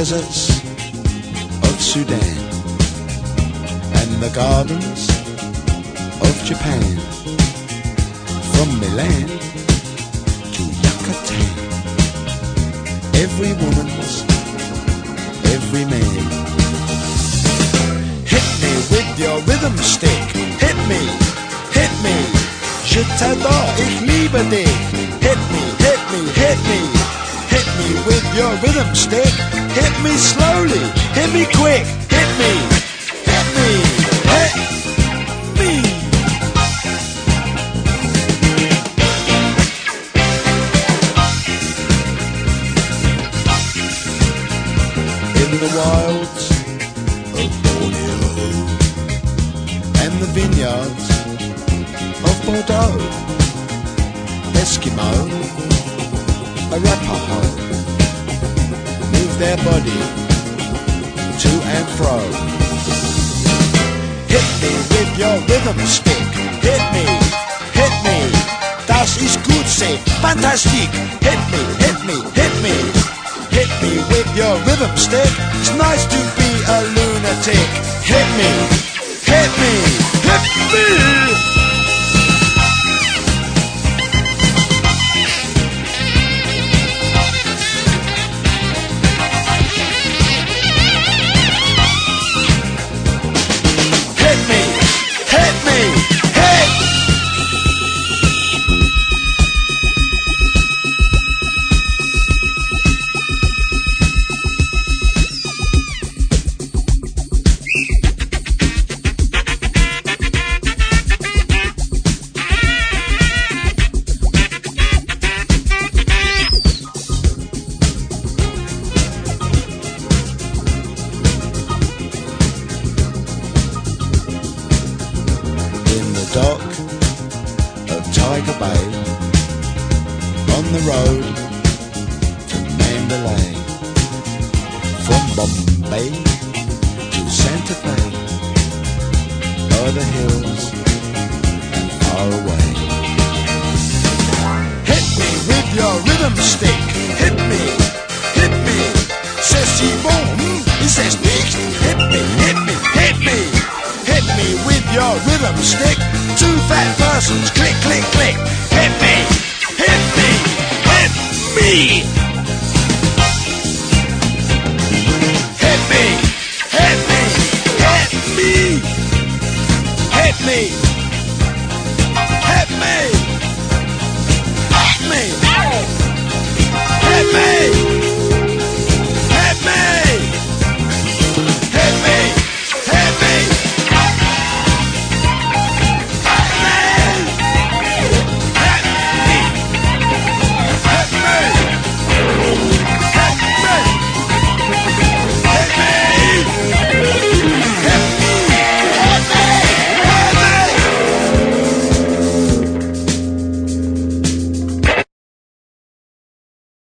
deserts of Sudan and the gardens of Japan, from Milan every woman's, every man. Hit me with your rhythm stick, hit me, hit me. Je t'adore, ich liebe dich. Hit me, hit me, hit me. Hit me with your rhythm stick. Hit me slowly, hit me quick. The wilds of Borneo and the vineyards of Bordeaux, Eskimo, Arapaho, move their body to and fro. Hit me with your rhythm stick. Hit me, hit me. Das ist gut, say fantastic. Hit me, hit me, hit me. Rhythm stick. It's nice to be a lunatic. Hit me, hit me, hit me. Hit me, hit me, dock of Tiger Bay on the road to Mandalay. From Bombay to Santa Fe o'er the hills and far away. Hit me with your rhythm stick. Hit me hit me says T-Bone. He says hit me hit me hit me. Hit me with your rhythm stick click click click